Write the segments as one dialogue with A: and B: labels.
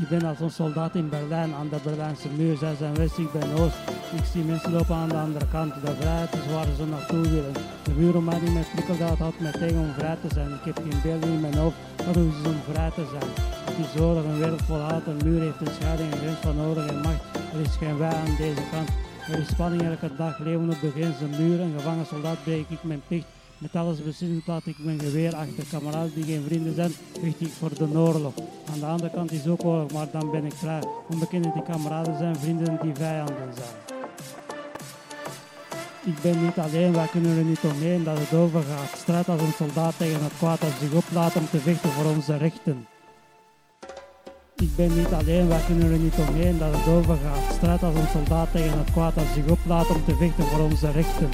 A: Ik ben als een soldaat in Berlijn aan de Berlijnse muur. Zij zijn west, ik ben oost. Ik zie mensen lopen aan de andere kant. De vrijheid is waar ze naartoe willen. De om mij die met prikkeldraad houdt mij tegen om vrij te zijn. Ik heb geen beeld in mijn hoofd wat hoe ze om vrij te zijn. Het is oorlog, een wereld vol. Een muur heeft een scheiding, een grens van oorlog en macht. Er is geen wij aan deze kant. Er is spanning elke dag, leven op de grens, een muur, een gevangen soldaat breek ik mijn plicht. Met alles beslissend laat ik mijn geweer achter. Kameraden die geen vrienden zijn, richt ik voor de oorlog. Aan de andere kant is ook oorlog, maar dan ben ik vrij. Onbekenden die kameraden zijn, vrienden die vijanden zijn. Ik ben niet alleen, wij kunnen er niet omheen dat het overgaat. Strijd als een soldaat tegen het kwaad dat zich oplaat om te vechten voor onze rechten. Ik ben niet alleen, wij kunnen er niet omheen dat het overgaat. Strijd als een soldaat tegen het kwaad dat zich oplaat om te vechten voor onze rechten.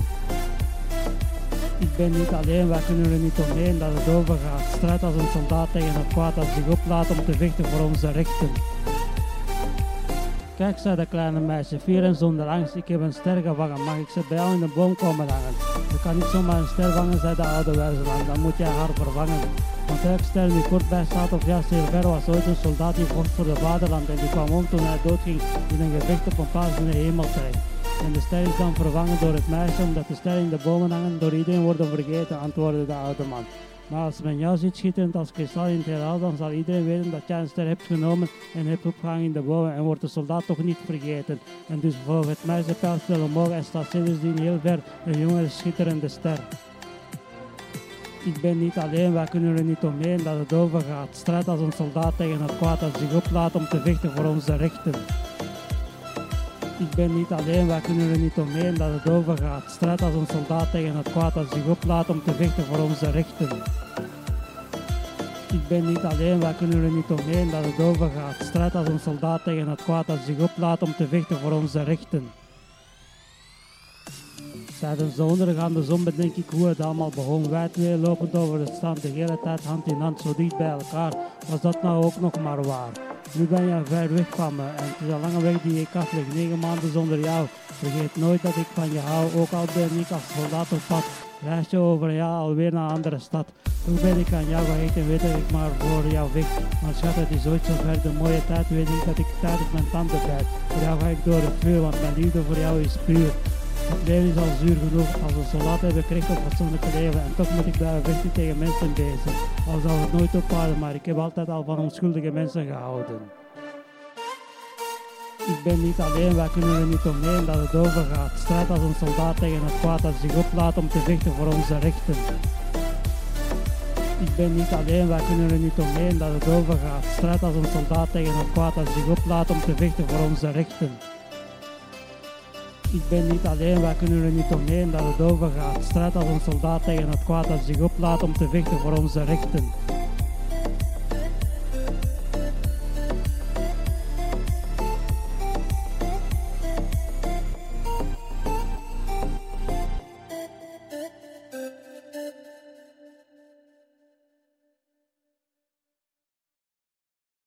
A: Ik ben niet alleen, wij kunnen er niet omheen dat het overgaat. Strijd als een soldaat tegen het kwaad dat zich oplaat om te vechten voor onze rechten. Kijk, zei de kleine meisje, vier en zonder angst. Ik heb een ster gevangen. Mag ik ze bij jou in de boom komen hangen? Je kan niet zomaar een ster vangen, zei de oude wijzeman. Dan moet jij haar vervangen. Want elke ster die kort bij staat of juist heel ver was ooit een soldaat die vocht voor de vaderland. En die kwam om toen hij doodging in een gevecht op een paas in de hemel terecht. En de ster is dan vervangen door het meisje, omdat de in de bomen hangen, door iedereen worden vergeten, antwoordde de oude man. Maar als men jou ziet schitterend als kristal in het heelal, dan zal iedereen weten dat jij een ster hebt genomen en hebt opgehangen in de bomen en wordt de soldaat toch niet vergeten. En dus volg het meisje pijlstel omhoog en staat sindsdien heel ver, een jonge schitterende ster. Ik ben niet alleen, wij kunnen er niet omheen dat het overgaat. Strijd als een soldaat tegen het kwaad dat zich oplaat om te vechten voor onze rechten. Ik ben niet alleen, wij kunnen er niet omheen dat het overgaat. Strijd als een soldaat tegen het kwaad dat zich oplaat om te vechten voor onze rechten. Ik ben niet alleen, wij kunnen er niet omheen dat het overgaat. Strijd als een soldaat tegen het kwaad dat zich oplaat om te vechten voor onze rechten. Tijdens de ondergaande zon bedenk ik hoe het allemaal begon. Wij twee lopend over het strand, de hele tijd hand in hand, zo dicht bij elkaar. Was dat nou ook nog maar waar? Nu ben je ver weg van me en het is een lange weg die ik afleg, negen maanden zonder jou. Vergeet nooit dat ik van je hou, ook al ben ik als soldaat op pad. Reis je over alweer naar een andere stad. Hoe ben ik aan jou gehecht en weet ik maar voor jou weg. Maar schat, het is ooit zo ver, de mooie tijd weet ik dat ik tijd op mijn tanden bijt. Voor jou ga ik door het vuur, want mijn liefde voor jou is puur. Het leven is al zuur genoeg. Als een soldaat heb ik recht op leven. En toch moet ik blijven vechten tegen mensen bezig. Al zal het nooit ophouden, maar ik heb altijd al van onschuldige mensen gehouden. Ik ben niet alleen, wij kunnen er niet omheen dat het overgaat. Strijd als een soldaat tegen het kwaad dat zich oplaat om te vechten voor onze rechten. Ik ben niet alleen, wij kunnen er niet omheen dat het overgaat. Strijd als een soldaat tegen het kwaad dat zich oplaat om te vechten voor onze rechten. Ik ben niet alleen, wij kunnen er niet omheen dat het overgaat. Strijd als een soldaat tegen het kwaad dat zich oplaat om te vechten voor onze rechten.